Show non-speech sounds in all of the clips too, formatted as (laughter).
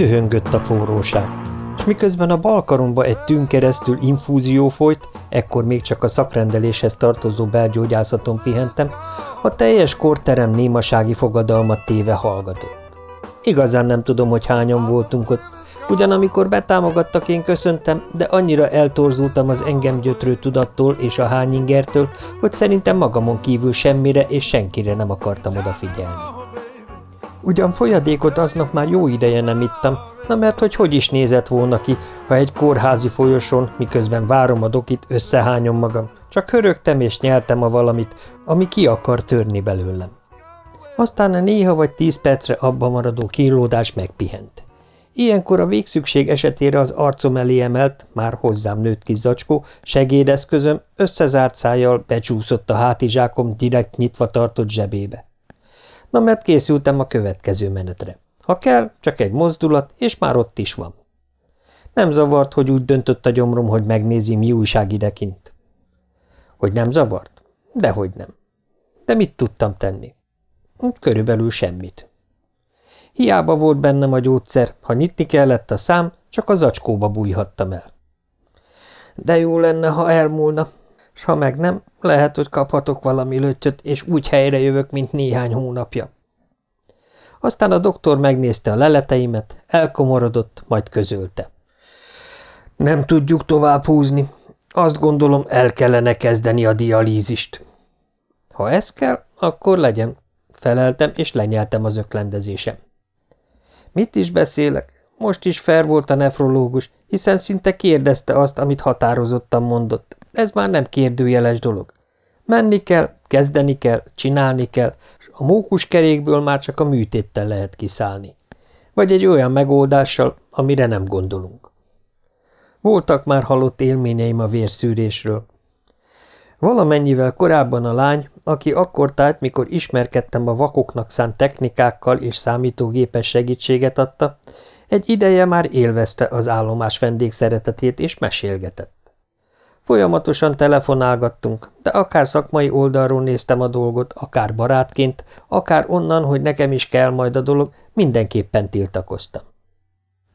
Dühöngött a forróság, és miközben a bal karomba egy tűn keresztül infúzió folyt, ekkor még csak a szakrendeléshez tartozó belgyógyászaton pihentem, a teljes korterem némasági fogadalmat téve hallgatott. Igazán nem tudom, hogy hányan voltunk ott, ugyan amikor betámogattak, én köszöntem, de annyira eltorzultam az engem gyötrő tudattól és a hányingertől, hogy szerintem magamon kívül semmire és senkire nem akartam odafigyelni. Ugyan folyadékot aznap már jó ideje nem ittam, na mert hogy hogy is nézett volna ki, ha egy kórházi folyosón, miközben várom a dokit, összehányom magam, csak hörögtem és nyeltem a valamit, ami ki akar törni belőlem. Aztán a néha vagy tíz percre abba maradó kínlódás megpihent. Ilyenkor a végszükség esetére az arcom elé emelt, már hozzám nőtt kis zacskó, segédeszközöm összezárt szájjal becsúszott a hátizsákom direkt nyitva tartott zsebébe. Na, mert készültem a következő menetre. Ha kell, csak egy mozdulat, és már ott is van. Nem zavart, hogy úgy döntött a gyomrom, hogy megnézi, mi újság idekint. Hogy nem zavart? Dehogy nem. De mit tudtam tenni? Körülbelül semmit. Hiába volt bennem a gyógyszer, ha nyitni kellett a szám, csak az zacskóba bújhattam el. De jó lenne, ha elmúlna, s ha meg nem, lehet, hogy kaphatok valami löttyöt, és úgy helyre jövök, mint néhány hónapja. Aztán a doktor megnézte a leleteimet, elkomorodott, majd közölte. Nem tudjuk tovább húzni. Azt gondolom, el kellene kezdeni a dialízist. Ha ez kell, akkor legyen, feleltem, és lenyeltem az öklendezésem. Mit is beszélek? Most is fel volt a nefrológus, hiszen szinte kérdezte azt, amit határozottan mondott. Ez már nem kérdőjeles dolog. Menni kell, kezdeni kell, csinálni kell, és a mókuskerékből már csak a műtéttel lehet kiszállni. Vagy egy olyan megoldással, amire nem gondolunk. Voltak már halott élményeim a vérszűrésről. Valamennyivel korábban a lány, aki akkor tájt, mikor ismerkedtem a vakoknak szánt technikákkal és számítógépes segítséget adta, egy ideje már élvezte az állomás vendégszeretetét és mesélgetett. Folyamatosan telefonálgattunk, de akár szakmai oldalról néztem a dolgot, akár barátként, akár onnan, hogy nekem is kell majd a dolog, mindenképpen tiltakoztam.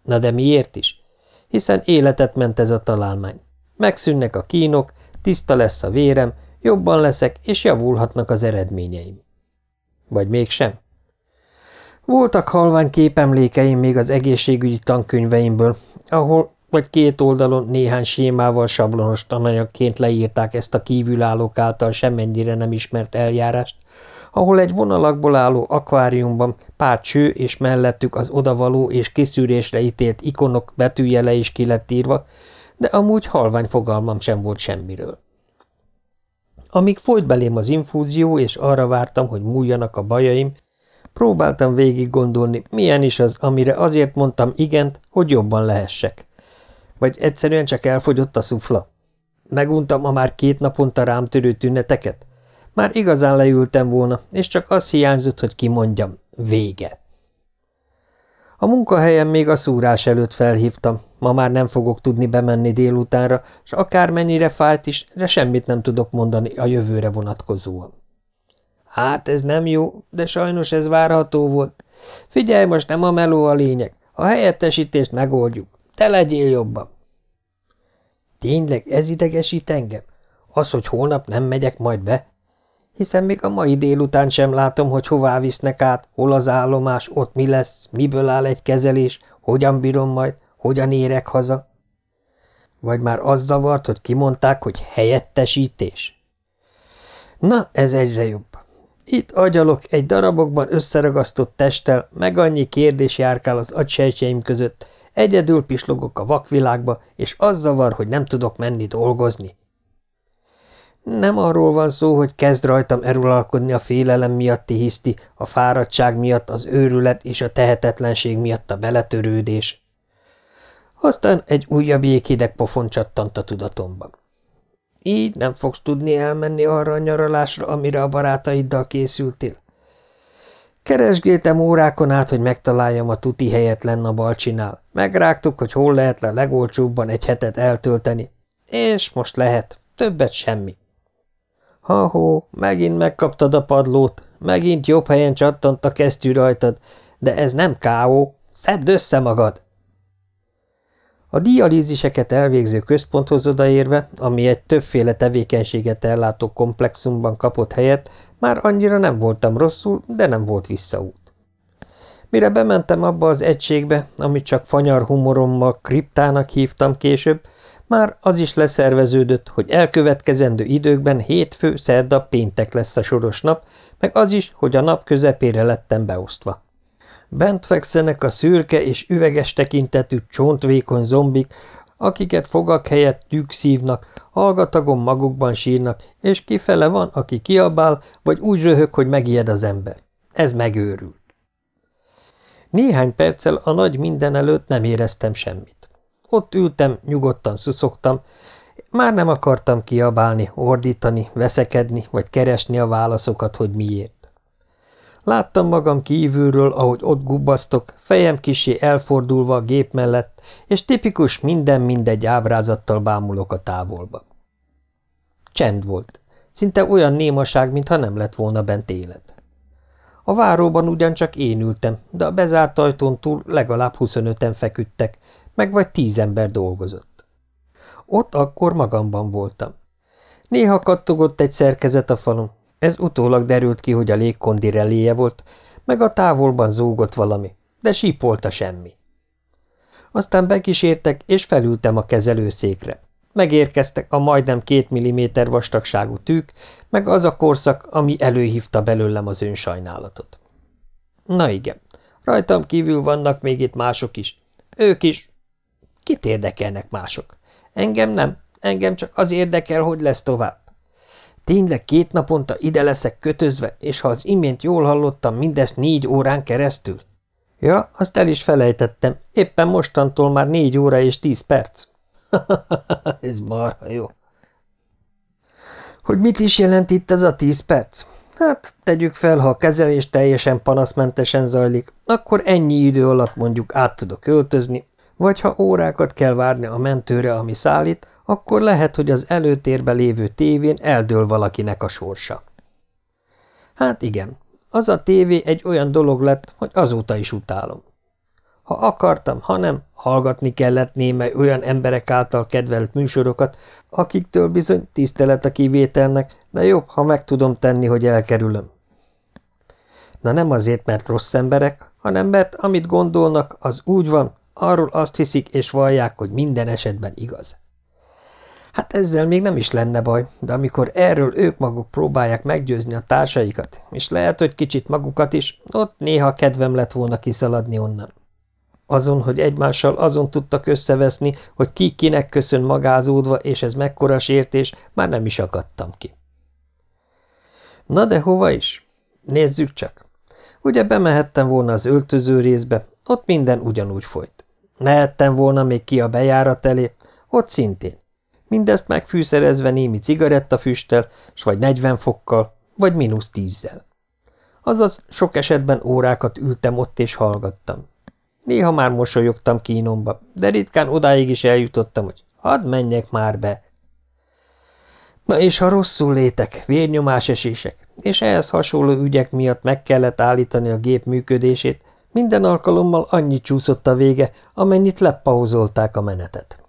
Na de miért is? Hiszen életet ment ez a találmány. Megszűnnek a kínok, tiszta lesz a vérem, jobban leszek, és javulhatnak az eredményeim. Vagy mégsem? Voltak halvány képemlékeim még az egészségügyi tankönyveimből, ahol vagy két oldalon néhány sémával sablonos tananyagként leírták ezt a kívülállók által semennyire nem ismert eljárást, ahol egy vonalakból álló akváriumban pár cső és mellettük az odavaló és kiszűrésre ítélt ikonok betűjele is ki lett írva, de amúgy halvány fogalmam sem volt semmiről. Amíg folyt belém az infúzió, és arra vártam, hogy múljanak a bajaim, próbáltam végig gondolni, milyen is az, amire azért mondtam igent, hogy jobban lehessek. Vagy egyszerűen csak elfogyott a szufla? Meguntam a már két naponta rám törő tüneteket? Már igazán leültem volna, és csak az hiányzott, hogy kimondjam, vége. A munkahelyem még a szúrás előtt felhívtam, ma már nem fogok tudni bemenni délutánra, s akármennyire fájt is, de semmit nem tudok mondani a jövőre vonatkozóan. Hát ez nem jó, de sajnos ez várható volt. Figyelj, most nem a meló a lényeg, a helyettesítést megoldjuk. Te legyél jobban. Tényleg ez idegesít engem? Az, hogy holnap nem megyek majd be? Hiszen még a mai délután sem látom, hogy hová visznek át, hol az állomás, ott mi lesz, miből áll egy kezelés, hogyan bírom majd, hogyan érek haza. Vagy már az zavart, hogy kimondták, hogy helyettesítés? Na, ez egyre jobb. Itt agyalok egy darabokban összeragasztott testtel, meg annyi kérdés járkál az agysejtjeim között, Egyedül pislogok a vakvilágba, és az zavar, hogy nem tudok menni dolgozni. Nem arról van szó, hogy kezd rajtam erulalkodni a félelem miatti hiszti, a fáradtság miatt az őrület és a tehetetlenség miatt a beletörődés. Aztán egy újabb jéghideg pofon csattant a tudatomban. Így nem fogsz tudni elmenni arra a nyaralásra, amire a barátaiddal készültél. Keresgéltem órákon át, hogy megtaláljam a tuti helyet lenn a balcsinál. Megrágtuk, hogy hol lehet le legolcsóbban egy hetet eltölteni. És most lehet. Többet semmi. Ha-hó, megint megkaptad a padlót, megint jobb helyen csattant a kesztyű rajtad, de ez nem káó, Szedd össze magad! A dialíziseket elvégző központhoz odaérve, ami egy többféle tevékenységet ellátó komplexumban kapott helyet, már annyira nem voltam rosszul, de nem volt visszaút. Mire bementem abba az egységbe, amit csak fanyar humorommal kriptának hívtam később, már az is leszerveződött, hogy elkövetkezendő időkben hétfő, szerda, péntek lesz a soros nap, meg az is, hogy a nap közepére lettem beosztva. Bent fekszenek a szürke és üveges tekintetű csontvékony zombik, akiket fogak helyett tűk szívnak, hallgatagon magukban sírnak, és kifele van, aki kiabál, vagy úgy röhög, hogy megijed az ember. Ez megőrült. Néhány perccel a nagy minden előtt nem éreztem semmit. Ott ültem, nyugodtan szuszogtam, már nem akartam kiabálni, ordítani, veszekedni, vagy keresni a válaszokat, hogy miért. Láttam magam kívülről, ahogy ott gubbasztok, fejem kisé elfordulva a gép mellett, és tipikus minden mindegy ábrázattal bámulok a távolba. Csend volt. Szinte olyan némaság, mintha nem lett volna bent élet. A váróban ugyancsak én ültem, de a bezárt ajtón túl legalább 25-en feküdtek, meg vagy tíz ember dolgozott. Ott akkor magamban voltam. Néha kattogott egy szerkezet a falon, ez utólag derült ki, hogy a légkondi reléje volt, meg a távolban zúgott valami, de sípolta semmi. Aztán bekísértek, és felültem a kezelőszékre. Megérkeztek a majdnem két milliméter vastagságú tűk, meg az a korszak, ami előhívta belőlem az önsajnálatot. Na igen, rajtam kívül vannak még itt mások is. Ők is. Kit érdekelnek mások? Engem nem, engem csak az érdekel, hogy lesz tovább. Tényleg két naponta ide leszek kötözve, és ha az imént jól hallottam, mindezt négy órán keresztül? Ja, azt el is felejtettem. Éppen mostantól már négy óra és tíz perc. (laughs) ez marha jó. Hogy mit is jelent itt ez a tíz perc? Hát, tegyük fel, ha a kezelés teljesen panaszmentesen zajlik, akkor ennyi idő alatt mondjuk át tudok öltözni, vagy ha órákat kell várni a mentőre, ami szállít, akkor lehet, hogy az előtérbe lévő tévén eldől valakinek a sorsa. Hát igen, az a tévé egy olyan dolog lett, hogy azóta is utálom. Ha akartam, ha nem, hallgatni kellett némely olyan emberek által kedvelt műsorokat, akiktől bizony tisztelet a kivételnek, de jobb, ha meg tudom tenni, hogy elkerülöm. Na nem azért, mert rossz emberek, hanem mert amit gondolnak, az úgy van, arról azt hiszik és vallják, hogy minden esetben igaz. Hát ezzel még nem is lenne baj, de amikor erről ők maguk próbálják meggyőzni a társaikat, és lehet, hogy kicsit magukat is, ott néha kedvem lett volna kiszaladni onnan. Azon, hogy egymással azon tudtak összeveszni, hogy ki kinek köszön magázódva, és ez mekkora sértés, már nem is akadtam ki. Na de hova is? Nézzük csak. Ugye bemehettem volna az öltöző részbe, ott minden ugyanúgy folyt. Mehettem volna még ki a bejárat elé, ott szintén. Mindezt megfűszerezve némi cigarettafüsttel, s vagy 40 fokkal, vagy mínusz tízzel. Azaz sok esetben órákat ültem ott és hallgattam. Néha már mosolyogtam kínomba, de ritkán odáig is eljutottam, hogy hadd menjek már be. Na és ha rosszul létek, vérnyomásesések, és ehhez hasonló ügyek miatt meg kellett állítani a gép működését, minden alkalommal annyi csúszott a vége, amennyit lepauzolták a menetet.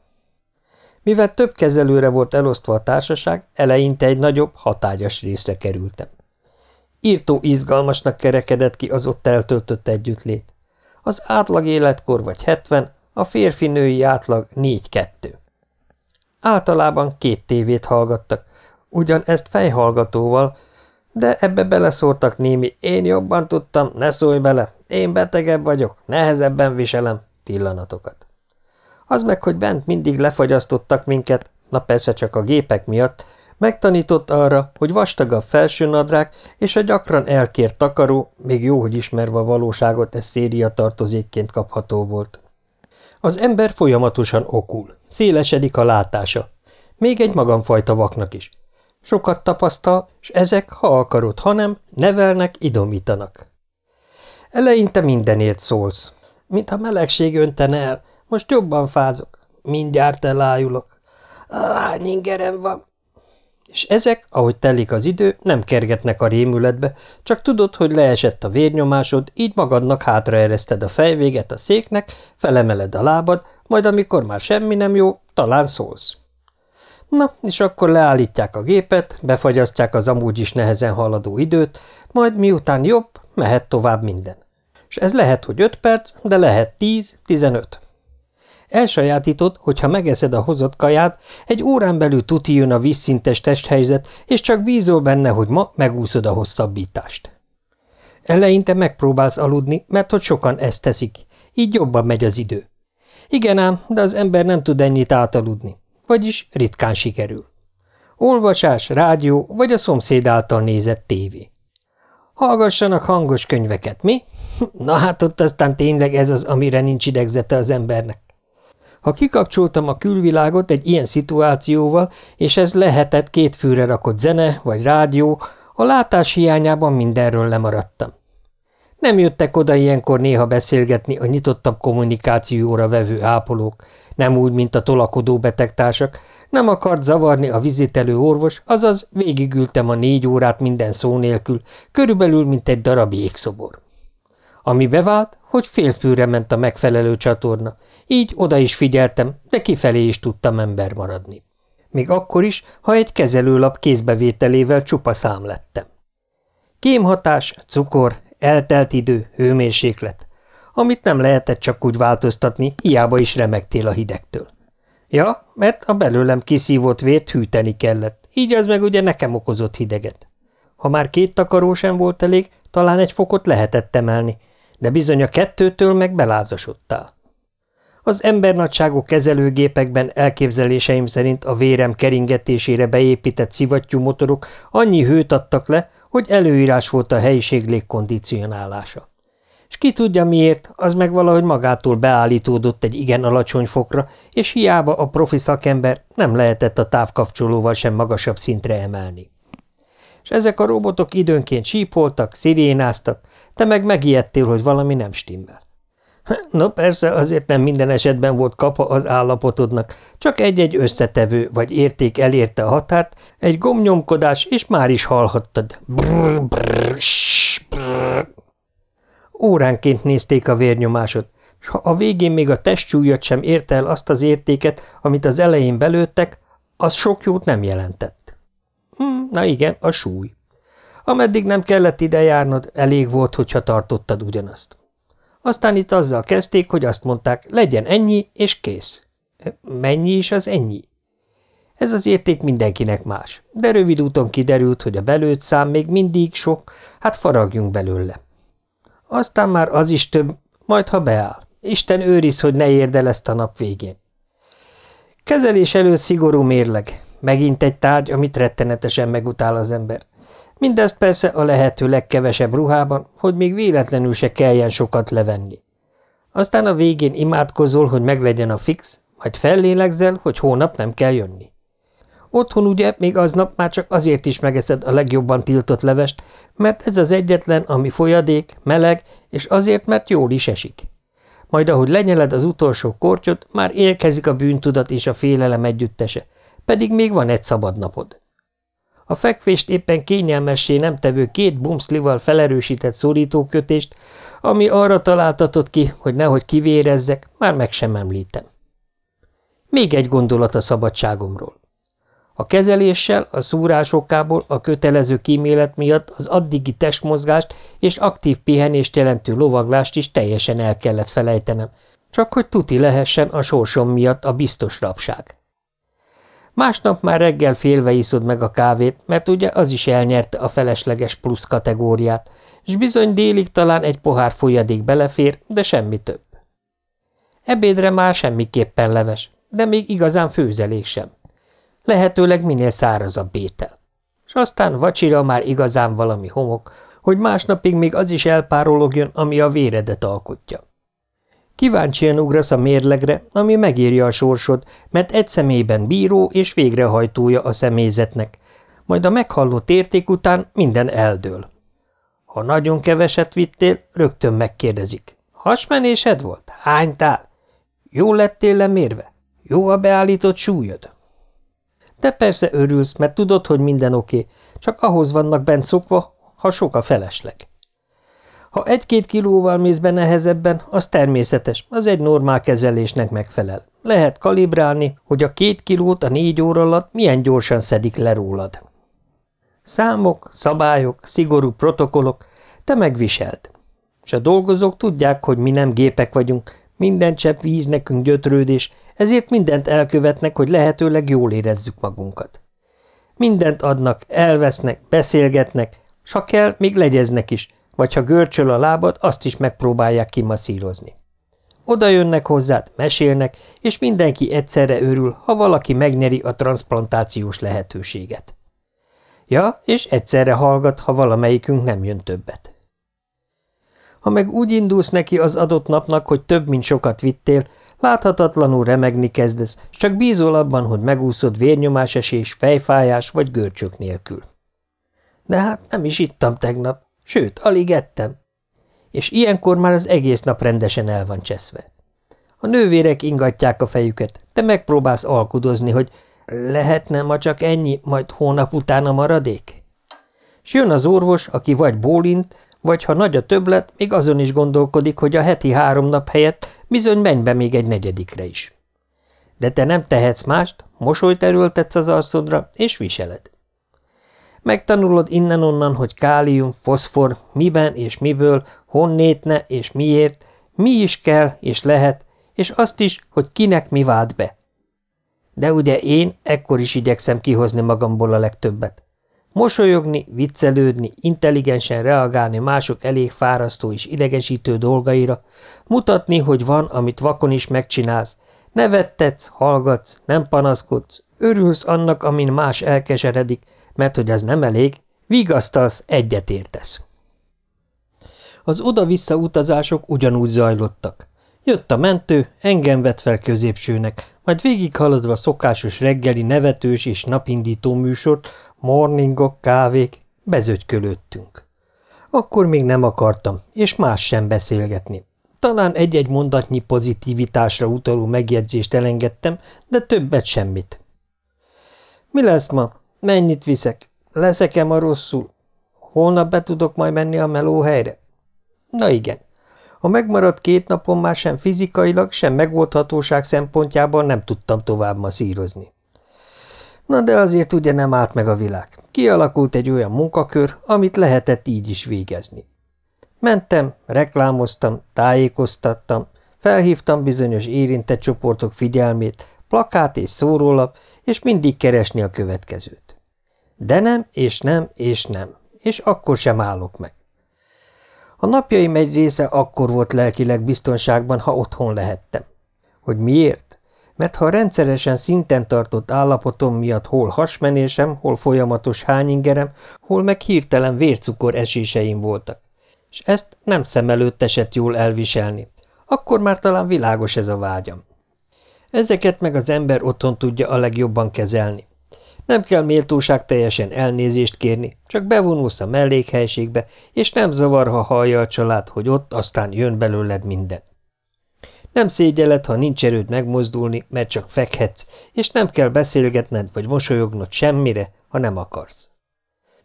Mivel több kezelőre volt elosztva a társaság, eleinte egy nagyobb, hatágyas részre kerültem. Írtó izgalmasnak kerekedett ki az ott eltöltött együttlét. Az átlag életkor vagy 70, a férfi-női átlag 4-2. Általában két tévét hallgattak, ugyan ezt fejhallgatóval, de ebbe beleszórtak némi én jobban tudtam, ne szólj bele, én betegebb vagyok, nehezebben viselem pillanatokat. Az meg, hogy bent mindig lefagyasztottak minket, na persze csak a gépek miatt, megtanított arra, hogy vastagabb felsőnadrág és a gyakran elkért takaró, még jó, hogy ismerve a valóságot, ez széria tartozékként kapható volt. Az ember folyamatosan okul, szélesedik a látása. Még egy magamfajta vaknak is. Sokat tapasztal, és ezek, ha akarod, hanem nevelnek, idomítanak. Eleinte mindenért szólsz, mintha melegség öntene el, most jobban fázok. Mindjárt elájulok. Hány van? És ezek, ahogy telik az idő, nem kergetnek a rémületbe, csak tudod, hogy leesett a vérnyomásod, így magadnak hátraereszted a fejvéget a széknek, felemeled a lábad, majd amikor már semmi nem jó, talán szólsz. Na, és akkor leállítják a gépet, befagyasztják az amúgy is nehezen haladó időt, majd miután jobb, mehet tovább minden. És ez lehet, hogy 5 perc, de lehet 10-15. Elsajátított, hogyha megeszed a hozott kaját, egy órán belül tuti jön a vízszintes testhelyzet, és csak bízol benne, hogy ma megúszod a hosszabbítást. Eleinte megpróbálsz aludni, mert hogy sokan ezt teszik, így jobban megy az idő. Igen ám, de az ember nem tud ennyit átaludni, vagyis ritkán sikerül. Olvasás, rádió vagy a szomszéd által nézett tévé. Hallgassanak hangos könyveket, mi? (laughs) Na hát ott aztán tényleg ez az, amire nincs idegzete az embernek. Ha kikapcsoltam a külvilágot egy ilyen szituációval, és ez lehetett két fűre rakott zene vagy rádió, a látás hiányában mindenről lemaradtam. Nem jöttek oda ilyenkor néha beszélgetni a nyitottabb kommunikációra vevő ápolók, nem úgy, mint a tolakodó betegtársak, nem akart zavarni a vizitelő orvos, azaz végigültem a négy órát minden szó nélkül, körülbelül, mint egy darab jégszobor. Ami bevált, hogy félfűre ment a megfelelő csatorna, így oda is figyeltem, de kifelé is tudtam ember maradni. Még akkor is, ha egy kezelőlap kézbevételével csupa szám lettem. Kémhatás, cukor, eltelt idő, hőmérséklet, amit nem lehetett csak úgy változtatni, hiába is remektél a hidegtől. Ja, mert a belőlem kiszívott vért hűteni kellett, így az meg ugye nekem okozott hideget. Ha már két takaró sem volt elég, talán egy fokot lehetett emelni, de bizony a kettőtől meg belázasodtál. Az embernagyságú kezelőgépekben elképzeléseim szerint a vérem keringetésére beépített szivattyú motorok annyi hőt adtak le, hogy előírás volt a helyiség légkondicionálása. És ki tudja miért, az meg valahogy magától beállítódott egy igen alacsony fokra, és hiába a profi szakember nem lehetett a távkapcsolóval sem magasabb szintre emelni. És ezek a robotok időnként sípoltak, szirénáztak, te meg megijedtél, hogy valami nem stimmel. (laughs) No persze, azért nem minden esetben volt kapa az állapotodnak, csak egy-egy összetevő vagy érték elérte a határt, egy gomnyomkodás, és már is hallhattad. Brrr, brrr, brrr. Óránként nézték a vérnyomásot, s ha a végén még a testsúlyot sem érte el azt az értéket, amit az elején belőttek, az sok jót nem jelentett. Hm, na igen, a súly. Ameddig nem kellett ide járnod, elég volt, hogyha tartottad ugyanazt. Aztán itt azzal kezdték, hogy azt mondták, legyen ennyi, és kész. Mennyi is az ennyi? Ez az érték mindenkinek más, de rövid úton kiderült, hogy a belőtt szám még mindig sok, hát faragjunk belőle. Aztán már az is több, majd ha beáll. Isten őriz, hogy ne érd el ezt a nap végén. Kezelés előtt szigorú mérleg. Megint egy tárgy, amit rettenetesen megutál az ember. Mindezt persze a lehető legkevesebb ruhában, hogy még véletlenül se kelljen sokat levenni. Aztán a végén imádkozol, hogy meglegyen a fix, majd fellélegzel, hogy hónap nem kell jönni. Otthon ugye még aznap már csak azért is megeszed a legjobban tiltott levest, mert ez az egyetlen, ami folyadék, meleg, és azért, mert jól is esik. Majd ahogy lenyeled az utolsó kortyot, már érkezik a bűntudat és a félelem együttese, pedig még van egy szabad napod. A fekvést éppen kényelmessé nem tevő két bumszlival felerősített szorítókötést, ami arra találtatott ki, hogy nehogy kivérezzek, már meg sem említem. Még egy gondolat a szabadságomról. A kezeléssel, a szúrásokából, a kötelező kímélet miatt az addigi testmozgást és aktív pihenést jelentő lovaglást is teljesen el kellett felejtenem, csak hogy tuti lehessen a sorsom miatt a biztos rabság. Másnap már reggel félve iszod meg a kávét, mert ugye az is elnyerte a felesleges plusz kategóriát, és bizony délig talán egy pohár folyadék belefér, de semmi több. Ebédre már semmiképpen leves, de még igazán főzelék sem. Lehetőleg minél szárazabb étel. És aztán vacsira már igazán valami homok, hogy másnapig még az is elpárologjon, ami a véredet alkotja. Kíváncsian ugrasz a mérlegre, ami megírja a sorsod, mert egy személyben bíró és végrehajtója a személyzetnek, majd a meghallott érték után minden eldől. Ha nagyon keveset vittél, rögtön megkérdezik. Hasmenésed volt? Hánytál? Jól lettél lemérve? Jó a beállított súlyod? De persze örülsz, mert tudod, hogy minden oké, csak ahhoz vannak bent szokva, ha sok a felesleg. Ha egy-két kilóval mész be nehezebben, az természetes, az egy normál kezelésnek megfelel. Lehet kalibrálni, hogy a két kilót a négy óra alatt milyen gyorsan szedik le rólad. Számok, szabályok, szigorú protokollok, te megviseld. És a dolgozók tudják, hogy mi nem gépek vagyunk, minden csepp víz nekünk gyötrődés, ezért mindent elkövetnek, hogy lehetőleg jól érezzük magunkat. Mindent adnak, elvesznek, beszélgetnek, s ha kell, még legyeznek is, vagy ha görcsöl a lábad, azt is megpróbálják kimasszírozni. Oda jönnek hozzád, mesélnek, és mindenki egyszerre örül, ha valaki megnyeri a transplantációs lehetőséget. Ja, és egyszerre hallgat, ha valamelyikünk nem jön többet. Ha meg úgy indulsz neki az adott napnak, hogy több, mint sokat vittél, láthatatlanul remegni kezdesz, csak bízol abban, hogy megúszod vérnyomásesés, fejfájás vagy görcsök nélkül. De hát nem is ittam tegnap, sőt, alig ettem. És ilyenkor már az egész nap rendesen el van cseszve. A nővérek ingatják a fejüket, te megpróbálsz alkudozni, hogy lehetne ma csak ennyi, majd hónap után a maradék? S jön az orvos, aki vagy bólint, vagy ha nagy a többlet, még azon is gondolkodik, hogy a heti három nap helyett bizony menj be még egy negyedikre is. De te nem tehetsz mást, mosolyt erőltetsz az arszodra, és viseled. Megtanulod innen-onnan, hogy kálium, foszfor, miben és miből, honnétne és miért, mi is kell és lehet, és azt is, hogy kinek mi vált be. De ugye én ekkor is igyekszem kihozni magamból a legtöbbet. Mosolyogni, viccelődni, intelligensen reagálni mások elég fárasztó és idegesítő dolgaira, mutatni, hogy van, amit vakon is megcsinálsz, nevettetsz, hallgatsz, nem panaszkodsz, örülsz annak, amin más elkeseredik, mert hogy ez nem elég, vigasztalsz, egyetértesz. Az oda-vissza utazások ugyanúgy zajlottak. Jött a mentő, engem vett fel középsőnek, majd végighaladva szokásos reggeli nevetős és napindító műsort, morningok, kávék, bezögykölődtünk. Akkor még nem akartam, és más sem beszélgetni. Talán egy-egy mondatnyi pozitivitásra utaló megjegyzést elengedtem, de többet semmit. Mi lesz ma? Mennyit viszek? Leszek-e ma rosszul? Holnap be tudok majd menni a melóhelyre? Na igen. A megmaradt két napon már sem fizikailag, sem megoldhatóság szempontjából nem tudtam tovább masszírozni. Na de azért ugye nem állt meg a világ. Kialakult egy olyan munkakör, amit lehetett így is végezni. Mentem, reklámoztam, tájékoztattam, felhívtam bizonyos érintett csoportok figyelmét, plakát és szórólap, és mindig keresni a következőt. De nem, és nem, és nem, és akkor sem állok meg. A napjaim egy része akkor volt lelkileg biztonságban, ha otthon lehettem. Hogy miért? Mert ha rendszeresen szinten tartott állapotom miatt hol hasmenésem, hol folyamatos hányingerem, hol meg hirtelen vércukor eséseim voltak, és ezt nem szem előtt esett jól elviselni, akkor már talán világos ez a vágyam. Ezeket meg az ember otthon tudja a legjobban kezelni. Nem kell méltóság teljesen elnézést kérni, csak bevonulsz a mellékhelységbe, és nem zavar, ha hallja a család, hogy ott aztán jön belőled minden. Nem szégyeled, ha nincs erőd megmozdulni, mert csak fekhetsz, és nem kell beszélgetned vagy mosolyognod semmire, ha nem akarsz.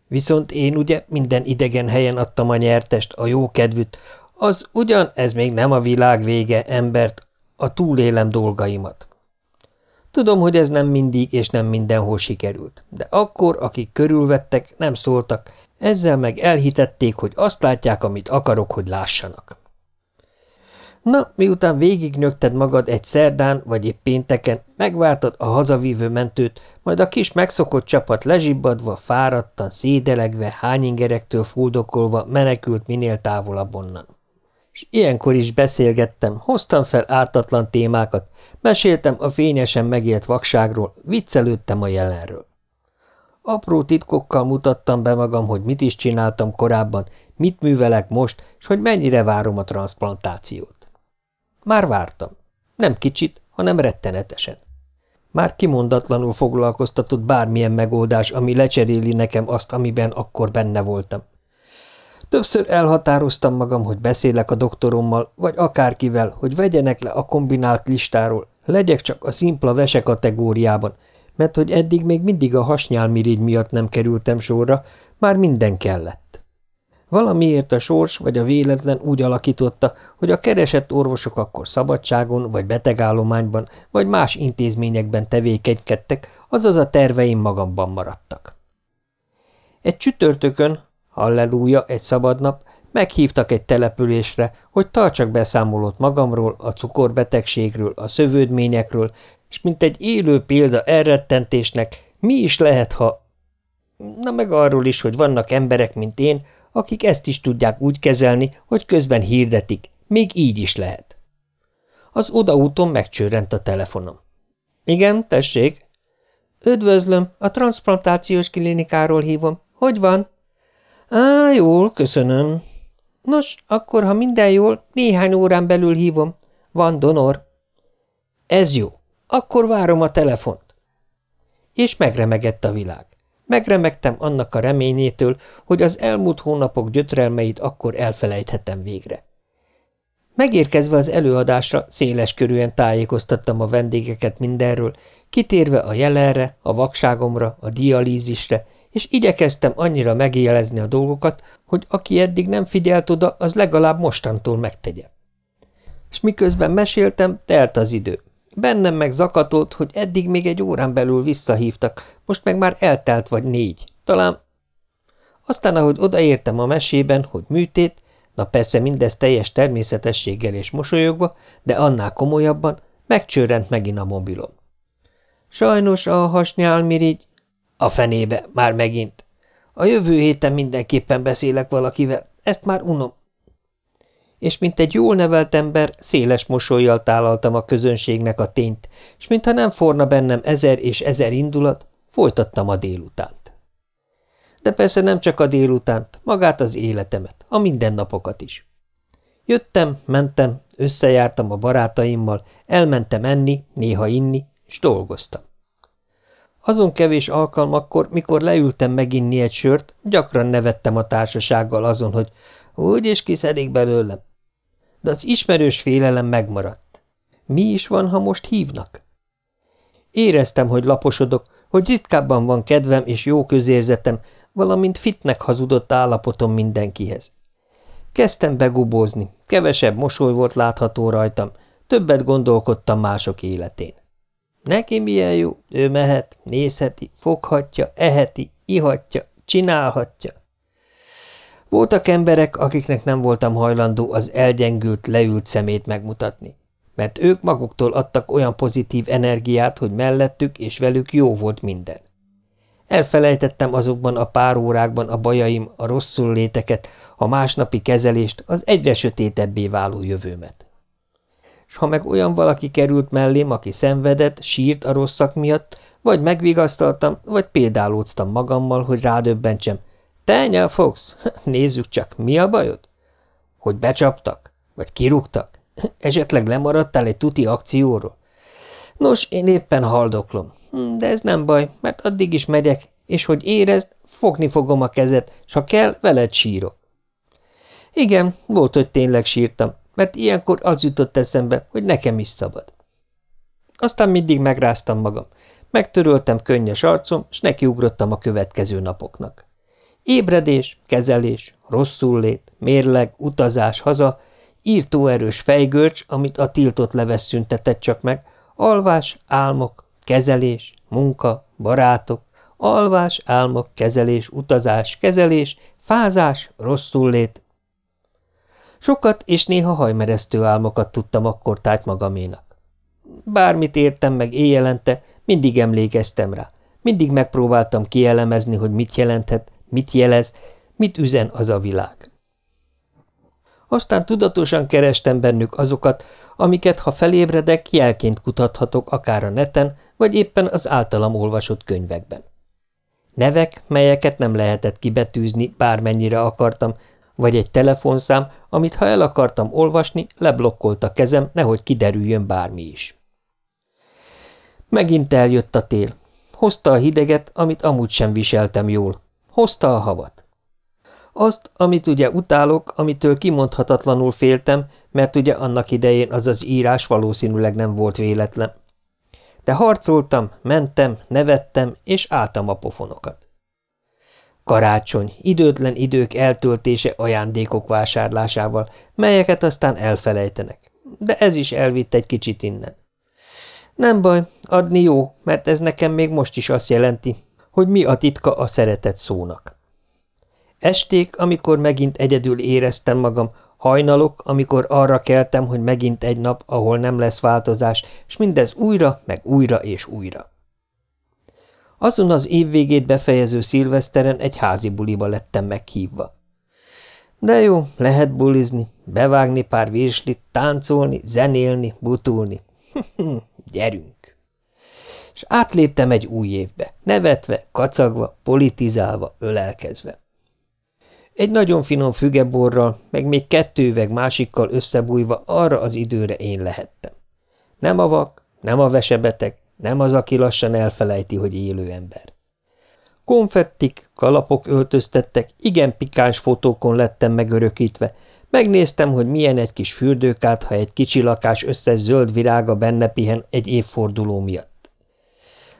Viszont én ugye minden idegen helyen adtam a nyertest, a jó kedvűt, az ugyan ez még nem a világ vége, embert, a túlélem dolgaimat. Tudom, hogy ez nem mindig és nem mindenhol sikerült, de akkor, akik körülvettek, nem szóltak, ezzel meg elhitették, hogy azt látják, amit akarok, hogy lássanak. Na, miután végignögted magad egy szerdán vagy egy pénteken, megvártad a hazavívő mentőt, majd a kis megszokott csapat lezsibbadva, fáradtan, szédelegve, hányingerektől fuldokolva menekült minél távolabb onnan és ilyenkor is beszélgettem, hoztam fel ártatlan témákat, meséltem a fényesen megélt vakságról, viccelődtem a jelenről. Apró titkokkal mutattam be magam, hogy mit is csináltam korábban, mit művelek most, és hogy mennyire várom a transplantációt. Már vártam. Nem kicsit, hanem rettenetesen. Már kimondatlanul foglalkoztatott bármilyen megoldás, ami lecseréli nekem azt, amiben akkor benne voltam. Többször elhatároztam magam, hogy beszélek a doktorommal, vagy akárkivel, hogy vegyenek le a kombinált listáról, legyek csak a szimpla vese kategóriában, mert hogy eddig még mindig a hasnyálmirigy miatt nem kerültem sorra, már minden kellett. Valamiért a sors vagy a véletlen úgy alakította, hogy a keresett orvosok akkor szabadságon, vagy betegállományban, vagy más intézményekben tevékenykedtek, azaz a terveim magamban maradtak. Egy csütörtökön, halleluja, egy szabadnap, meghívtak egy településre, hogy tartsak beszámolót magamról, a cukorbetegségről, a szövődményekről, és mint egy élő példa elrettentésnek, mi is lehet, ha... Na meg arról is, hogy vannak emberek, mint én, akik ezt is tudják úgy kezelni, hogy közben hirdetik, még így is lehet. Az odaúton megcsőrent a telefonom. Igen, tessék. Üdvözlöm, a transplantációs klinikáról hívom. Hogy van? Á, jól, köszönöm. Nos, akkor, ha minden jól, néhány órán belül hívom. Van donor. Ez jó. Akkor várom a telefont. És megremegett a világ. Megremegtem annak a reményétől, hogy az elmúlt hónapok gyötrelmeit akkor elfelejthetem végre. Megérkezve az előadásra, széles körűen tájékoztattam a vendégeket mindenről, kitérve a jelenre, a vakságomra, a dialízisre, és igyekeztem annyira megjelezni a dolgokat, hogy aki eddig nem figyelt oda, az legalább mostantól megtegye. És miközben meséltem, telt az idő. Bennem meg zakatolt, hogy eddig még egy órán belül visszahívtak, most meg már eltelt vagy négy, talán... Aztán, ahogy odaértem a mesében, hogy műtét, na persze mindez teljes természetességgel és mosolyogva, de annál komolyabban, megcsörrent megint a mobilom. Sajnos a hasnyálmirigy... A fenébe, már megint. A jövő héten mindenképpen beszélek valakivel, ezt már unom és mint egy jól nevelt ember, széles mosolyjal tálaltam a közönségnek a tényt, és mintha nem forna bennem ezer és ezer indulat, folytattam a délutánt. De persze nem csak a délutánt, magát az életemet, a mindennapokat is. Jöttem, mentem, összejártam a barátaimmal, elmentem enni, néha inni, és dolgoztam. Azon kevés alkalmakkor, mikor leültem meginni egy sört, gyakran nevettem a társasággal azon, hogy úgy is kiszedik belőlem, de az ismerős félelem megmaradt. Mi is van, ha most hívnak? Éreztem, hogy laposodok, hogy ritkábban van kedvem és jó közérzetem, valamint fitnek hazudott állapotom mindenkihez. Kezdtem begubózni, kevesebb mosoly volt látható rajtam, többet gondolkodtam mások életén. Neki milyen jó, ő mehet, nézheti, foghatja, eheti, ihatja, csinálhatja. Voltak emberek, akiknek nem voltam hajlandó az elgyengült, leült szemét megmutatni, mert ők maguktól adtak olyan pozitív energiát, hogy mellettük és velük jó volt minden. Elfelejtettem azokban a pár órákban a bajaim, a rosszul léteket, a másnapi kezelést, az egyre sötétebbé váló jövőmet. S ha meg olyan valaki került mellém, aki szenvedett, sírt a rosszak miatt, vagy megvigasztaltam, vagy példálóztam magammal, hogy rádöbbentsem, te, Fox, (laughs) nézzük csak, mi a bajod? Hogy becsaptak? Vagy kirúgtak? (laughs) Esetleg lemaradtál egy tuti akcióról? Nos, én éppen haldoklom, de ez nem baj, mert addig is megyek, és hogy érezd, fogni fogom a kezed, s ha kell, veled sírok. Igen, volt, hogy tényleg sírtam, mert ilyenkor az jutott eszembe, hogy nekem is szabad. Aztán mindig megráztam magam, megtöröltem könnyes arcom, s nekiugrottam a következő napoknak. Ébredés, kezelés, rosszul-lét, mérleg, utazás haza, írtó erős fejgörcs, amit a tiltott leves szüntetett csak meg, alvás, álmok, kezelés, munka, barátok, alvás, álmok, kezelés, utazás, kezelés, fázás, rosszul-lét. Sokat és néha hajmeresztő álmokat tudtam akkor tájt magaménak. Bármit értem meg éjjelente, mindig emlékeztem rá, mindig megpróbáltam kielemezni, hogy mit jelenthet, Mit jelez, mit üzen az a világ? Aztán tudatosan kerestem bennük azokat, amiket, ha felébredek, jelként kutathatok akár a neten, vagy éppen az általam olvasott könyvekben. Nevek, melyeket nem lehetett kibetűzni, bármennyire akartam, vagy egy telefonszám, amit ha el akartam olvasni, leblokkolt a kezem, nehogy kiderüljön bármi is. Megint eljött a tél. Hozta a hideget, amit amúgy sem viseltem jól, Hozta a havat. Azt, amit ugye utálok, amitől kimondhatatlanul féltem, mert ugye annak idején az az írás valószínűleg nem volt véletlen. de harcoltam, mentem, nevettem, és álltam a pofonokat. Karácsony, időtlen idők eltöltése ajándékok vásárlásával, melyeket aztán elfelejtenek. De ez is elvitt egy kicsit innen. Nem baj, adni jó, mert ez nekem még most is azt jelenti, hogy mi a titka a szeretett szónak. Esték, amikor megint egyedül éreztem magam, hajnalok, amikor arra keltem, hogy megint egy nap, ahol nem lesz változás, és mindez újra, meg újra és újra. Azon az év végét befejező szilveszteren egy házi buliba lettem meghívva. De jó, lehet bulizni, bevágni pár virslit, táncolni, zenélni, butulni. (laughs) Gyerünk! És átléptem egy új évbe, nevetve, kacagva, politizálva, ölelkezve. Egy nagyon finom fügeborral, meg még kettő üveg másikkal összebújva arra az időre én lehettem. Nem a vak, nem a vesebeteg, nem az, aki lassan elfelejti, hogy élő ember. Konfettik, kalapok öltöztettek, igen pikáns fotókon lettem megörökítve. Megnéztem, hogy milyen egy kis fürdőkát, ha egy kicsi lakás összes zöld virága benne pihen egy évforduló miatt.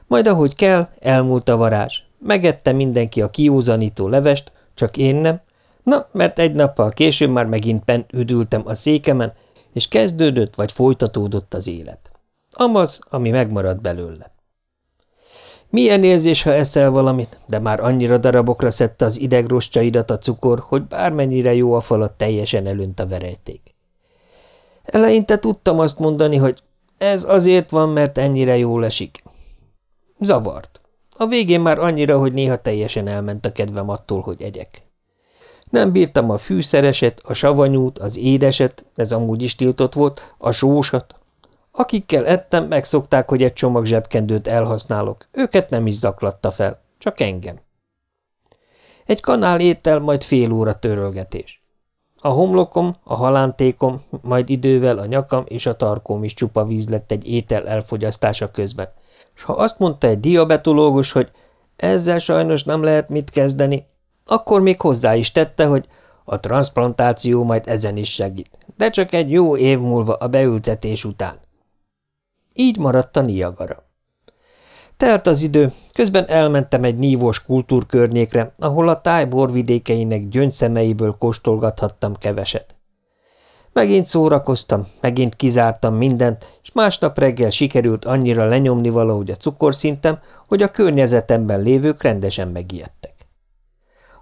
Majd ahogy kell, elmúlt a varázs. Megette mindenki a kiúzanító levest, csak én nem. Na, mert egy nappal később már megint bent üdültem a székemen, és kezdődött vagy folytatódott az élet. Amaz, ami megmaradt belőle. Milyen érzés, ha eszel valamit, de már annyira darabokra szedte az idegrostjaidat a cukor, hogy bármennyire jó a falat, teljesen elönt a verejték. Eleinte tudtam azt mondani, hogy ez azért van, mert ennyire jól esik. Zavart. A végén már annyira, hogy néha teljesen elment a kedvem attól, hogy egyek. Nem bírtam a fűszereset, a savanyút, az édeset, ez amúgy is tiltott volt, a sósat, Akikkel ettem, megszokták, hogy egy csomag zsebkendőt elhasználok. Őket nem is zaklatta fel, csak engem. Egy kanál étel, majd fél óra törölgetés. A homlokom, a halántékom, majd idővel a nyakam és a tarkóm is csupa víz lett egy étel elfogyasztása közben. És ha azt mondta egy diabetológus, hogy ezzel sajnos nem lehet mit kezdeni, akkor még hozzá is tette, hogy a transplantáció majd ezen is segít, de csak egy jó év múlva a beültetés után. Így maradt a Niagara. Telt az idő, közben elmentem egy nívós kultúrkörnyékre, ahol a táj borvidékeinek gyöngyszemeiből kóstolgathattam keveset. Megint szórakoztam, megint kizártam mindent, és másnap reggel sikerült annyira lenyomni valahogy a cukorszintem, hogy a környezetemben lévők rendesen megijedtek.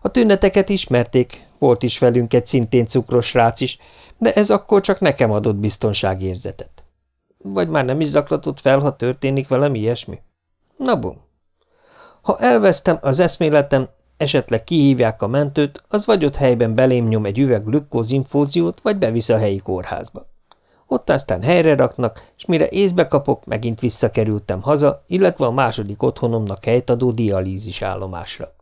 A tüneteket ismerték, volt is velünk egy szintén cukros srác is, de ez akkor csak nekem adott biztonságérzetet. Vagy már nem is zaklatott fel, ha történik velem ilyesmi? Na bum. Ha elvesztem az eszméletem, esetleg kihívják a mentőt, az vagy ott helyben belém nyom egy üveg glükózinfóziót, vagy bevisz a helyi kórházba. Ott aztán helyre raknak, és mire észbe kapok, megint visszakerültem haza, illetve a második otthonomnak helyt adó dialízis állomásra.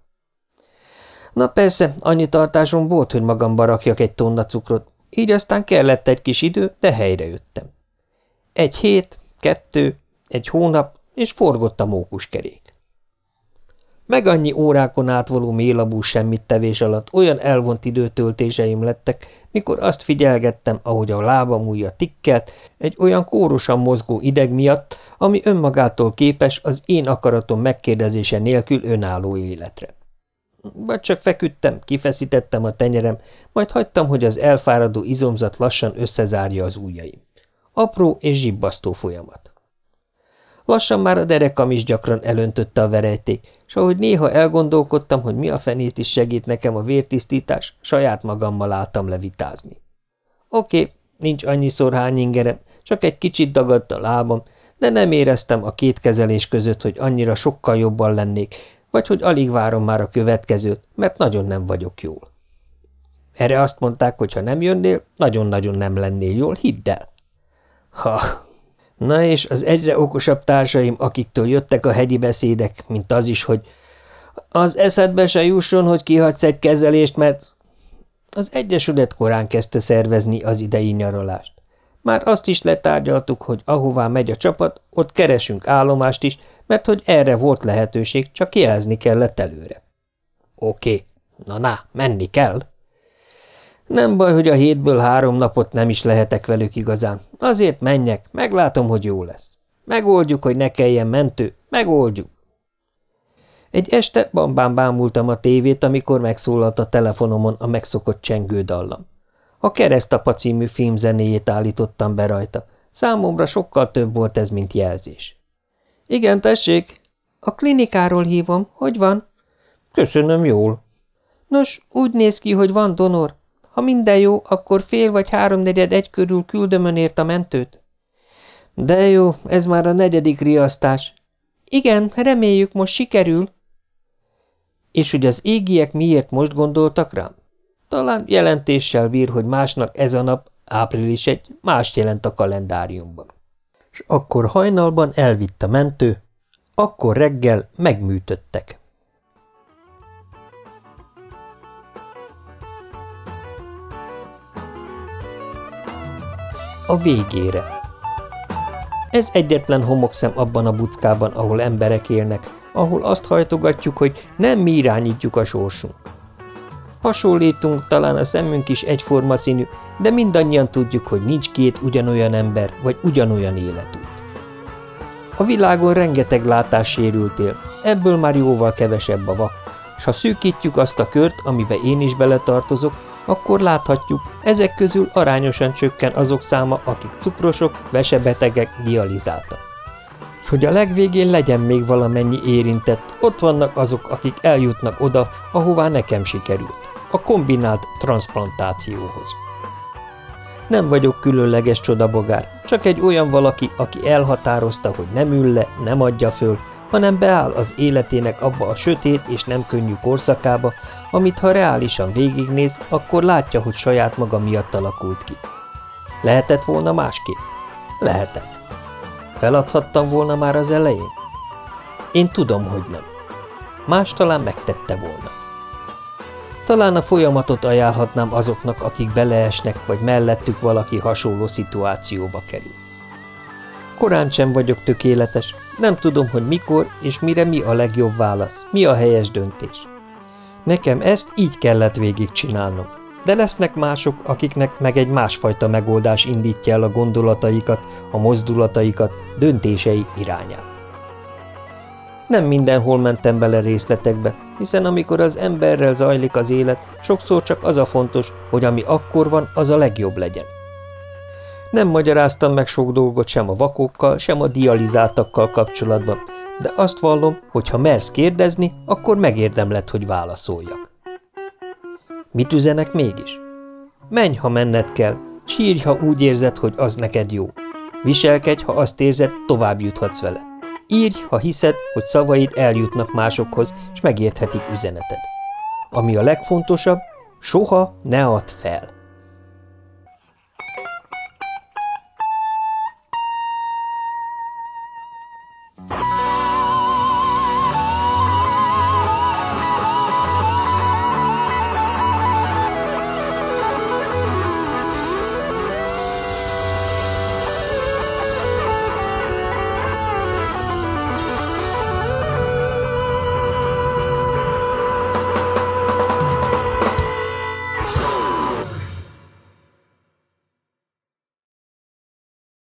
Na persze, annyi tartásom volt, hogy magamba rakjak egy tonna cukrot, így aztán kellett egy kis idő, de helyre jöttem. Egy hét, kettő, egy hónap, és forgott a mókuskerék. Meg annyi órákon átvaló mélabú semmit tevés alatt olyan elvont időtöltéseim lettek, mikor azt figyelgettem, ahogy a lábam ujja tikkelt, egy olyan kórosan mozgó ideg miatt, ami önmagától képes az én akaratom megkérdezése nélkül önálló életre. Vagy csak feküdtem, kifeszítettem a tenyerem, majd hagytam, hogy az elfáradó izomzat lassan összezárja az ujjaim. Apró és zsibbasztó folyamat. Lassan már a derekam is gyakran elöntötte a verejték, és ahogy néha elgondolkodtam, hogy mi a fenét is segít nekem a vértisztítás, saját magammal álltam levitázni. Oké, nincs annyiszor hány ingerem, csak egy kicsit dagadt a lábam, de nem éreztem a két kezelés között, hogy annyira sokkal jobban lennék, vagy hogy alig várom már a következőt, mert nagyon nem vagyok jól. Erre azt mondták, hogy ha nem jönnél, nagyon-nagyon nem lennél jól, hidd el. Ha! Na és az egyre okosabb társaim, akiktől jöttek a hegyi beszédek, mint az is, hogy az eszedbe se jusson, hogy kihagysz egy kezelést, mert az Egyesület korán kezdte szervezni az idei nyaralást. Már azt is letárgyaltuk, hogy ahová megy a csapat, ott keresünk állomást is, mert hogy erre volt lehetőség, csak jelezni kellett előre. Oké, na-na, menni kell. Nem baj, hogy a hétből három napot nem is lehetek velük igazán. Azért menjek, meglátom, hogy jó lesz. Megoldjuk, hogy ne kelljen mentő. Megoldjuk. Egy este bambán bámultam a tévét, amikor megszólalt a telefonomon a megszokott csengő dallam. A Keresztapa című film zenéjét állítottam be rajta. Számomra sokkal több volt ez, mint jelzés. Igen, tessék. A klinikáról hívom. Hogy van? Köszönöm, jól. Nos, úgy néz ki, hogy van donor. Ha minden jó, akkor fél vagy háromnegyed egy körül küldöm önért a mentőt. De jó, ez már a negyedik riasztás. Igen, reméljük, most sikerül. És hogy az égiek miért most gondoltak rám? Talán jelentéssel bír, hogy másnak ez a nap, április egy, mást jelent a kalendáriumban. És akkor hajnalban elvitt a mentő, akkor reggel megműtöttek. A végére Ez egyetlen homokszem abban a buckában, ahol emberek élnek, ahol azt hajtogatjuk, hogy nem mi irányítjuk a sorsunk. Hasonlítunk, talán a szemünk is egyforma színű, de mindannyian tudjuk, hogy nincs két ugyanolyan ember, vagy ugyanolyan életút. A világon rengeteg látássérült él, ebből már jóval kevesebb a va, és ha szűkítjük azt a kört, amibe én is beletartozok, akkor láthatjuk, ezek közül arányosan csökken azok száma, akik cukrosok, vesebetegek, dializáltak. És hogy a legvégén legyen még valamennyi érintett, ott vannak azok, akik eljutnak oda, ahová nekem sikerült a kombinált transplantációhoz. Nem vagyok különleges csodabogár, csak egy olyan valaki, aki elhatározta, hogy nem ül le, nem adja föl, hanem beáll az életének abba a sötét és nem könnyű korszakába, amit ha reálisan végignéz, akkor látja, hogy saját maga miatt alakult ki. Lehetett volna másképp? Lehetett. Feladhattam volna már az elején? Én tudom, hogy nem. Más talán megtette volna. Talán a folyamatot ajánlhatnám azoknak, akik beleesnek, vagy mellettük valaki hasonló szituációba kerül. Korán sem vagyok tökéletes, nem tudom, hogy mikor és mire mi a legjobb válasz, mi a helyes döntés. Nekem ezt így kellett végigcsinálnom, de lesznek mások, akiknek meg egy másfajta megoldás indítja el a gondolataikat, a mozdulataikat, döntései irányát. Nem mindenhol mentem bele részletekbe, hiszen amikor az emberrel zajlik az élet, sokszor csak az a fontos, hogy ami akkor van, az a legjobb legyen. Nem magyaráztam meg sok dolgot sem a vakokkal, sem a dializáltakkal kapcsolatban, de azt vallom, hogy ha mersz kérdezni, akkor megérdemled, hogy válaszoljak. Mit üzenek mégis? Menj, ha menned kell, sírj, ha úgy érzed, hogy az neked jó. Viselkedj, ha azt érzed, tovább juthatsz vele. Írj, ha hiszed, hogy szavaid eljutnak másokhoz, és megérthetik üzeneted. Ami a legfontosabb, soha ne add fel.